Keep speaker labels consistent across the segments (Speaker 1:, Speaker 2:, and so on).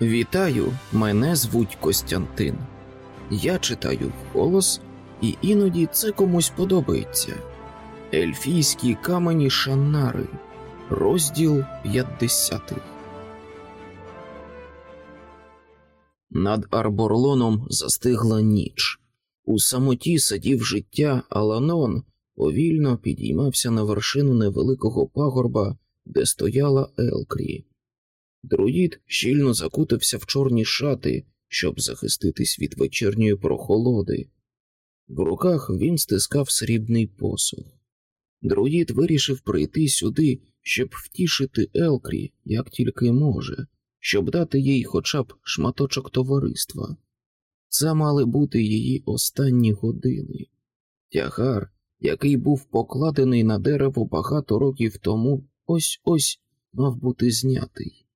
Speaker 1: Вітаю, мене звуть Костянтин. Я читаю голос, і іноді це комусь подобається. Ельфійські камені Шаннари, розділ 50. Над Арборлоном застигла ніч. У самоті сидів життя Аланон, повільно підіймався на вершину невеликого пагорба, де стояла Елкрі. Друїд щільно закутався в чорні шати, щоб захиститись від вечірньої прохолоди. В руках він стискав срібний посух. Друїд вирішив прийти сюди, щоб втішити Елкрі, як тільки може, щоб дати їй хоча б шматочок товариства. Це мали бути її останні години. Тягар, який був покладений на дерево багато років тому, ось ось мав бути знятий.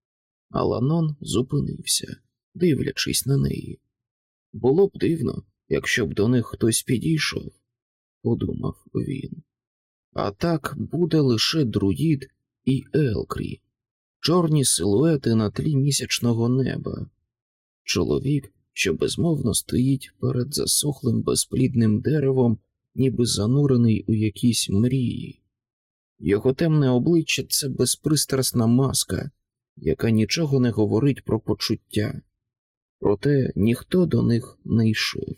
Speaker 1: Аланон зупинився, дивлячись на неї. Було б дивно, якщо б до них хтось підійшов, подумав він. А так буде лише друїд і Елкрі, чорні силуети на тлі місячного неба, чоловік, що безмовно стоїть перед засохлим безплідним деревом, ніби занурений у якійсь мрії. Його темне обличчя це безпристрасна маска яка нічого не говорить про почуття, проте ніхто до них не йшов.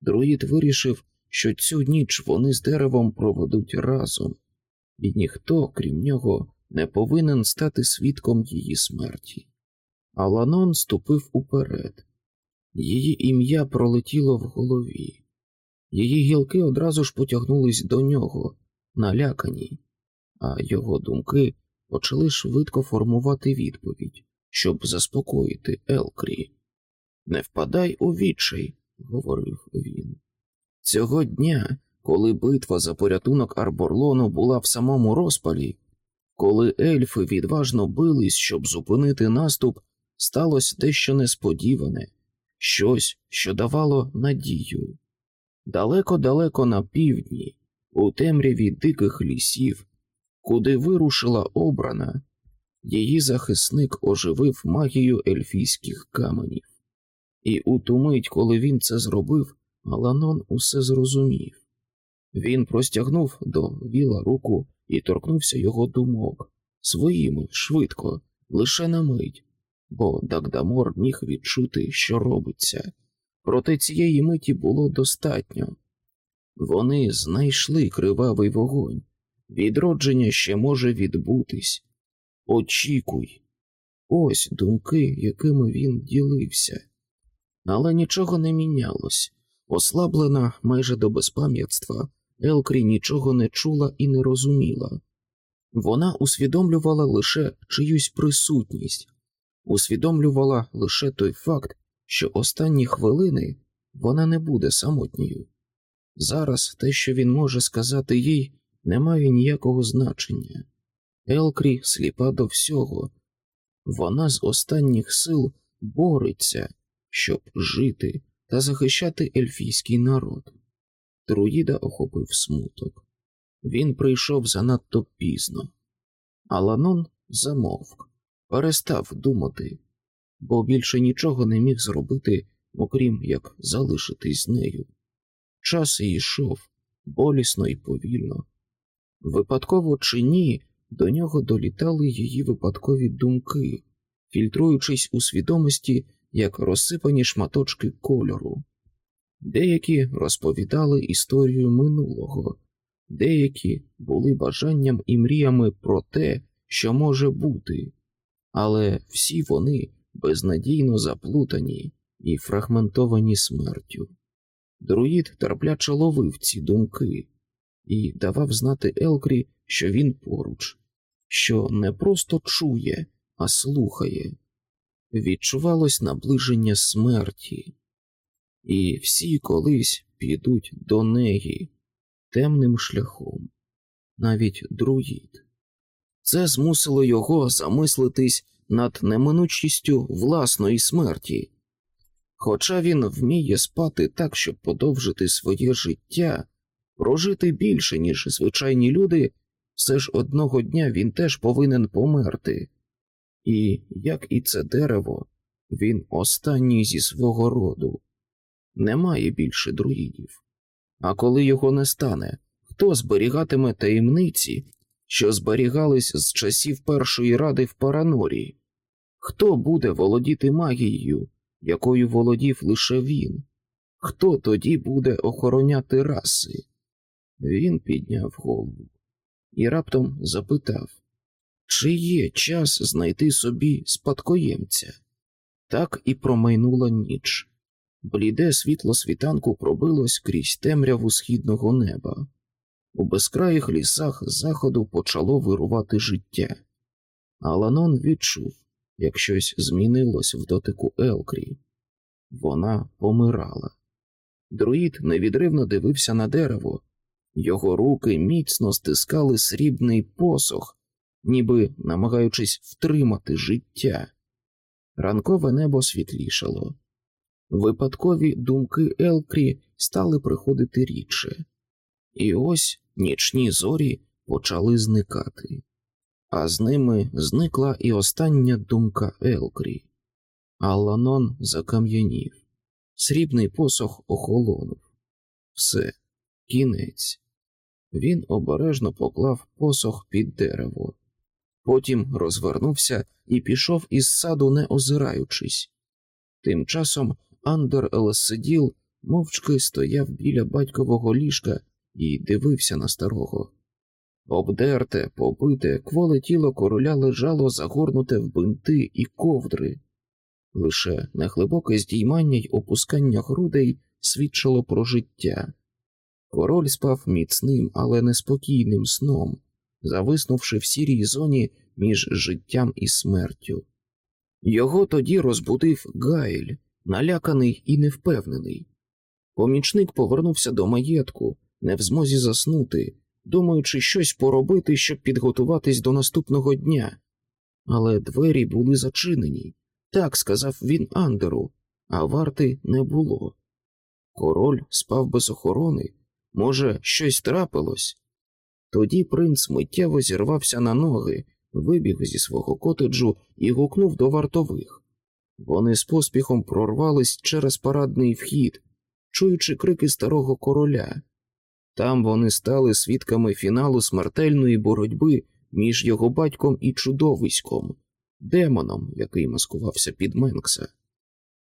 Speaker 1: Друїд вирішив, що цю ніч вони з деревом проведуть разом, і ніхто, крім нього, не повинен стати свідком її смерті. Аланон ступив уперед, її ім'я пролетіло в голові, її гілки одразу ж потягнулись до нього, налякані, а його думки почали швидко формувати відповідь, щоб заспокоїти Елкрі. Не впадай у відчай, говорив він. Цього дня, коли битва за порятунок Арборлону була в самому розпалі, коли ельфи відважно бились, щоб зупинити наступ, сталося дещо несподіване, щось, що давало надію. Далеко-далеко на півдні, у темряві диких лісів, Куди вирушила обрана, її захисник оживив магію ельфійських каменів, і у ту мить, коли він це зробив, Аланон усе зрозумів. Він простягнув до віла руку і торкнувся його думок своїми швидко, лише на мить, бо Дагдамор міг відчути, що робиться. Проте цієї миті було достатньо. Вони знайшли кривавий вогонь. Відродження ще може відбутись. Очікуй. Ось думки, якими він ділився. Але нічого не мінялось. Ослаблена майже до безпам'ятства, Елкрі нічого не чула і не розуміла. Вона усвідомлювала лише чиюсь присутність, усвідомлювала лише той факт, що останні хвилини вона не буде самотньою. Зараз те, що він може сказати їй, не має ніякого значення. Елкрі сліпа до всього, вона з останніх сил бореться, щоб жити та захищати ельфійський народ. Друїда охопив смуток. Він прийшов занадто пізно. Аланон замовк, перестав думати, бо більше нічого не міг зробити, окрім як залишитись з нею. Час йшов болісно і повільно. Випадково чи ні, до нього долітали її випадкові думки, фільтруючись у свідомості як розсипані шматочки кольору. Деякі розповідали історію минулого, деякі були бажанням і мріями про те, що може бути, але всі вони безнадійно заплутані і фрагментовані смертю. Друїд терпляче ловив ці думки і давав знати Елкрі, що він поруч, що не просто чує, а слухає. Відчувалось наближення смерті, і всі колись підуть до неї темним шляхом, навіть друїд. Це змусило його замислитись над неминучістю власної смерті. Хоча він вміє спати так, щоб подовжити своє життя, прожити більше, ніж звичайні люди, все ж одного дня він теж повинен померти. І, як і це дерево, Він останній зі свого роду. Немає більше друїдів. А коли його не стане, хто зберігатиме таємниці, що зберігались з часів першої ради в Паранорі? Хто буде володіти магією, якою володів лише він? Хто тоді буде охороняти раси? Він підняв голову і раптом запитав, чи є час знайти собі спадкоємця? Так і промайнула ніч. Бліде світло світанку пробилось крізь темряву східного неба. У безкраїх лісах заходу почало вирувати життя. Аланон відчув, як щось змінилось в дотику Елкрі. Вона помирала. Друїд невідривно дивився на дерево, його руки міцно стискали срібний посох, ніби намагаючись втримати життя. Ранкове небо світлішало. Випадкові думки Елкрі стали приходити рідше, і ось нічні зорі почали зникати, а з ними зникла і остання думка Елкрі. Алланон закам'янів, срібний посох охолонув. Все, кінець. Він обережно поклав посох під дерево, потім розвернувся і пішов із саду, не озираючись. Тим часом Андер Елесиділ мовчки стояв біля батькового ліжка і дивився на старого. Обдерте, побите, кволе тіло короля лежало загорнуте в бинти і ковдри. Лише неглибоке здіймання й опускання грудей свідчило про життя. Король спав міцним, але неспокійним сном, зависнувши в сірій зоні між життям і смертю. Його тоді розбудив Гайль, наляканий і невпевнений. Помічник повернувся до маєтку, не в змозі заснути, думаючи щось поробити, щоб підготуватись до наступного дня. Але двері були зачинені, так сказав він Андеру, а варти не було. Король спав без охорони, може, щось трапилось. Тоді принц миттєво зірвався на ноги, вибіг зі свого котеджу і гукнув до вартових. Вони з поспіхом прорвались через парадний вхід, чуючи крики старого короля. Там вони стали свідками фіналу смертельної боротьби між його батьком і чудовиськом, демоном, який маскувався під Менкса.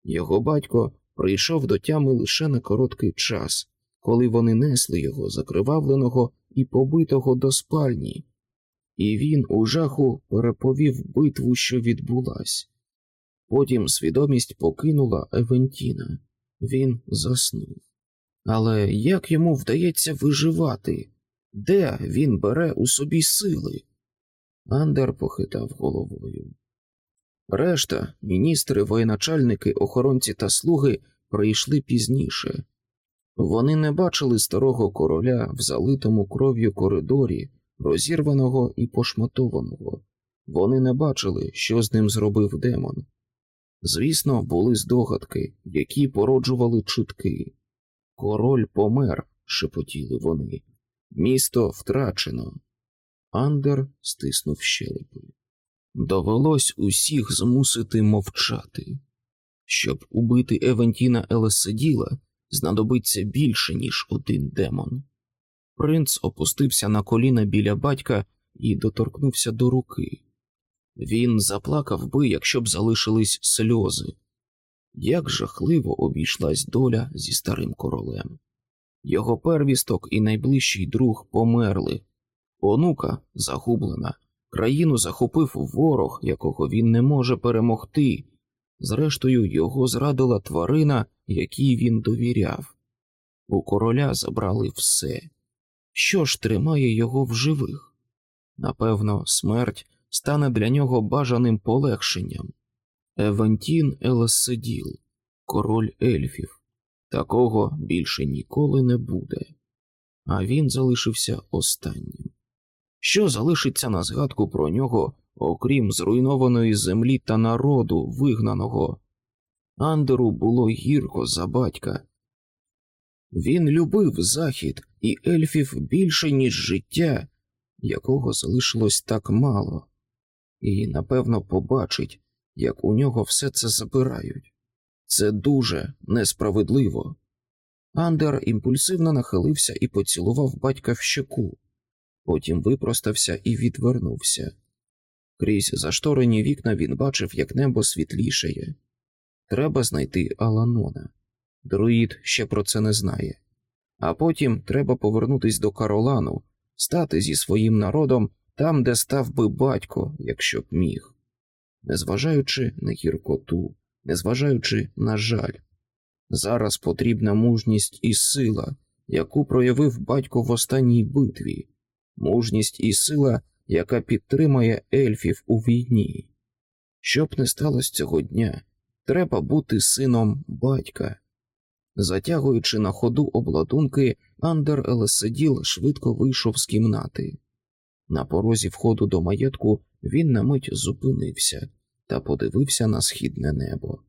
Speaker 1: Його батько прийшов до тями лише на короткий час, коли вони несли його закривавленого і побитого до спальні, і він у жаху переповів битву, що відбулась. Потім свідомість покинула Евентіна, він заснув. Але як йому вдається виживати? Де він бере у собі сили? Андер похитав головою. Решта, міністри, воєначальники, охоронці та слуги прийшли пізніше. Вони не бачили старого короля в залитому кров'ю коридорі, розірваного і пошматованого. Вони не бачили, що з ним зробив демон. Звісно, були здогадки, які породжували чутки. Король помер, шепотіли вони. Місто втрачено. Андер стиснув щелепи. Довелось усіх змусити мовчати. Щоб убити Евентіна Елеседіла, знадобиться більше, ніж один демон. Принц опустився на коліна біля батька і доторкнувся до руки. Він заплакав би, якщо б залишились сльози. Як жахливо обійшлась доля зі старим королем. Його первісток і найближчий друг померли, онука загублена, країну захопив ворог, якого він не може перемогти. Зрештою, його зрадила тварина, якій він довіряв. У короля забрали все. Що ж тримає його в живих? Напевно, смерть стане для нього бажаним полегшенням. Евантін Елеседіл, король ельфів, такого більше ніколи не буде, а він залишився останнім. Що залишиться на згадку про нього, окрім зруйнованої землі та народу, вигнаного? Андеру було гірко за батька. Він любив захід і ельфів більше, ніж життя, якого залишилось так мало, і, напевно, побачить, як у нього все це забирають. Це дуже несправедливо. Андер імпульсивно нахилився і поцілував батька в щеку, потім випростався і відвернувся. Крізь зашторені вікна він бачив, як небо світлішає. Треба знайти Аланона. Друїд ще про це не знає. А потім треба повернутись до Каролану, стати зі своїм народом там, де став би батько, якщо б міг. Незважаючи на гіркоту, незважаючи на жаль, зараз потрібна мужність і сила, яку проявив батько в останній битві, мужність і сила, яка підтримає ельфів у війні. Щоб не сталося цього дня, треба бути сином батька. Затягуючи на ходу обладунки, Андер Елеседіл швидко вийшов з кімнати. На порозі входу до маєтку він на мить зупинився та подивився на східне небо.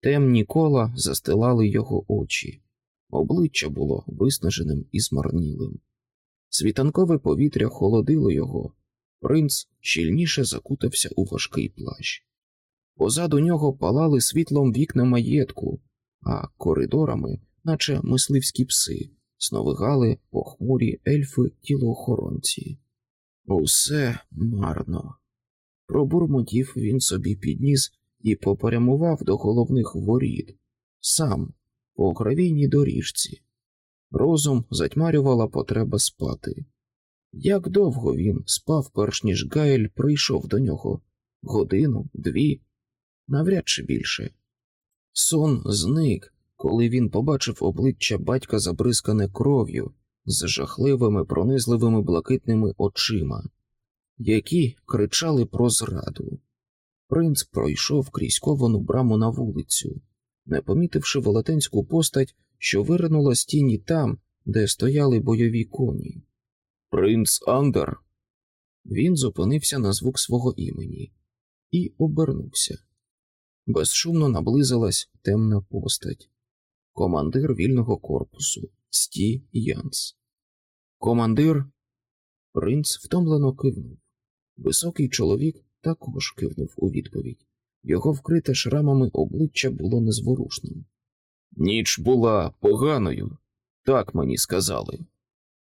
Speaker 1: Темні кола застилали його очі, обличчя було виснаженим і змарнілим. Світанкове повітря холодило його, принц щільніше закутався у важкий плащ. Позаду нього палали світлом вікна маєтку, а коридорами, наче мисливські пси, сновигали похмурі ельфи тілоохоронці. Усе марно. Пробурмотів він собі підніс і попрямував до головних воріт, сам, по гравійній доріжці. Розум затьмарювала потреба спати. Як довго він спав, перш ніж Гайль прийшов до нього годину, дві, навряд чи більше. Сон зник, коли він побачив обличчя батька забризкане кров'ю з жахливими пронизливими блакитними очима, які кричали про зраду. Принц пройшов крізь ковану браму на вулицю, не помітивши велетенську постать, що виринула з тіні там, де стояли бойові коні. Принц Андер. Він зупинився на звук свого імені і обернувся. Безшумно наблизилась темна постать, командир вільного корпусу Сті Янс. Командир. Принц втомлено кивнув. Високий чоловік також кивнув у відповідь. Його вкрите шрамами обличчя було незворушним. Ніч була поганою, так мені сказали.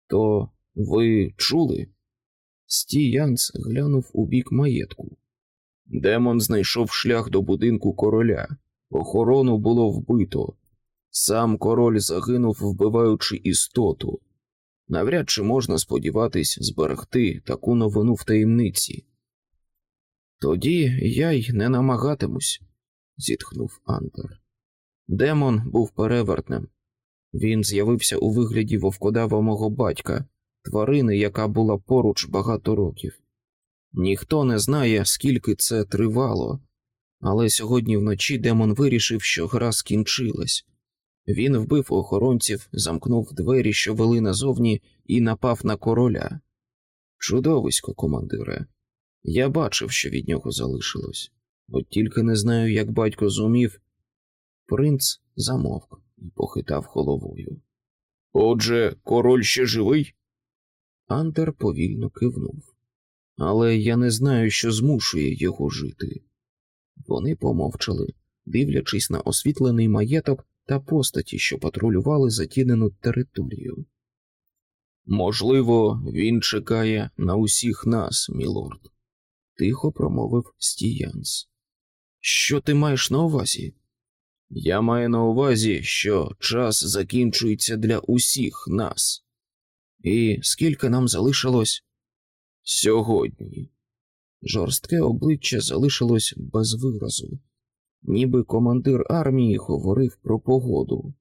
Speaker 1: То ви чули? Сті Янс глянув у бік маєтку. Демон знайшов шлях до будинку короля. Охорону було вбито. Сам король загинув, вбиваючи істоту. Навряд чи можна сподіватись зберегти таку новину в таємниці. Тоді я й не намагатимусь, зітхнув Антер. Демон був перевертним. Він з'явився у вигляді вовкодава мого батька, тварини, яка була поруч багато років. Ніхто не знає, скільки це тривало, але сьогодні вночі демон вирішив, що гра скінчилась. Він вбив охоронців, замкнув двері, що вели назовні, і напав на короля. Чудовисько, командире. Я бачив, що від нього залишилось, от тільки не знаю, як батько зумів. Принц замовк і похитав головою. Отже, король ще живий? Антер повільно кивнув. Але я не знаю, що змушує його жити. Вони помовчали, дивлячись на освітлений маєток та постаті, що патрулювали затінену територію. Можливо, він чекає на усіх нас, мілорд, тихо промовив Стіянс. Що ти маєш на увазі? Я маю на увазі, що час закінчується для усіх нас. І скільки нам залишилось? Сьогодні. Жорстке обличчя залишилось без виразу, ніби командир армії говорив про погоду.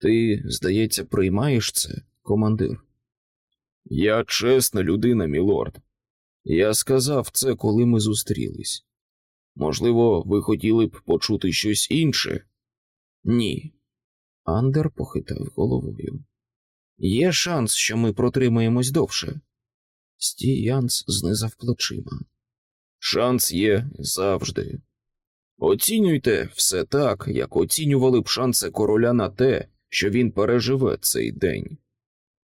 Speaker 1: Ти, здається, приймаєш це, командир? Я чесна людина, мілорд. Я сказав це, коли ми зустрілись. Можливо, ви хотіли б почути щось інше? Ні. Андер похитав головою. Є шанс, що ми протримаємось довше. Сті Янс знизав плечима. Шанс є завжди. Оцінюйте все так, як оцінювали б шанси короля на те, що він переживе цей день.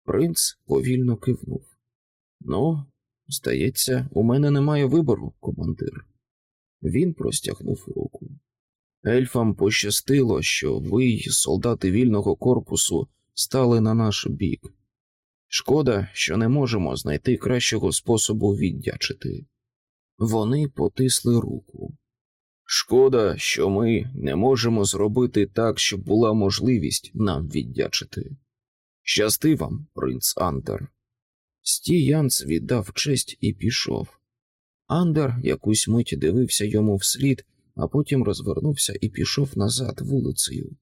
Speaker 1: Принц повільно кивнув. Ну, здається, у мене немає вибору, командир. Він простягнув руку. Ельфам пощастило, що ви, солдати вільного корпусу, стали на наш бік. Шкода, що не можемо знайти кращого способу віддячити. Вони потисли руку. Шкода, що ми не можемо зробити так, щоб була можливість нам віддячити. Щасти вам, принц Андер. Сті Янц віддав честь і пішов. Андер якусь мить дивився йому вслід, а потім розвернувся і пішов назад вулицею.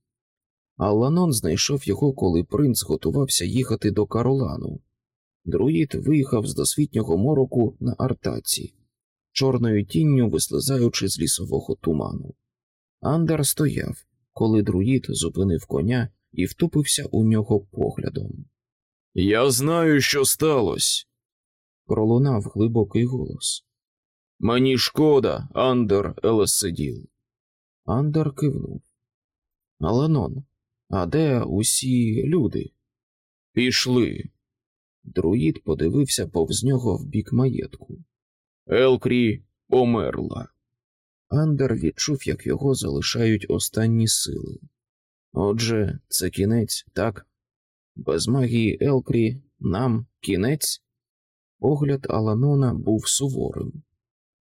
Speaker 1: Алланон знайшов його, коли принц готувався їхати до Каролану. Друїд виїхав з досвітнього мороку на артаці, чорною тінню вислизаючи з лісового туману. Андер стояв, коли друїд зупинив коня і втупився у нього поглядом. Я знаю, що сталося, пролунав глибокий голос. Мені шкода, Андер Елеседіл. Андер кивнув. Аланон, а де усі люди? Пішли. Друїд подивився повз нього в бік маєтку. Елкрі померла. Андер відчув, як його залишають останні сили. Отже, це кінець, так? Без магії Елкрі нам кінець? Погляд Аланона був суворим.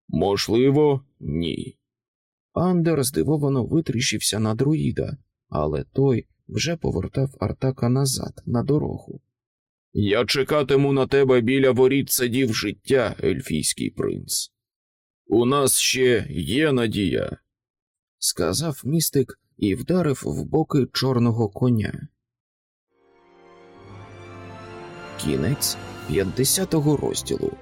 Speaker 1: Можливо, ні. Андер здивовано витріщився на друїда, але той вже повертав Артака назад на дорогу. Я чекатиму на тебе біля воріт садів життя, ельфійський принц. У нас ще є надія, сказав містик і вдарив в боки чорного коня. Кінець 50-го розділу.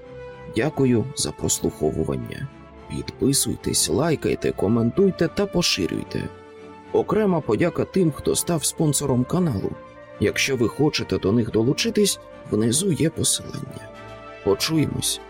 Speaker 1: Дякую за прослуховування. Підписуйтесь, лайкайте, коментуйте та поширюйте. Окрема подяка тим, хто став спонсором каналу. Якщо ви хочете до них долучитись, внизу є посилання. Почуємось.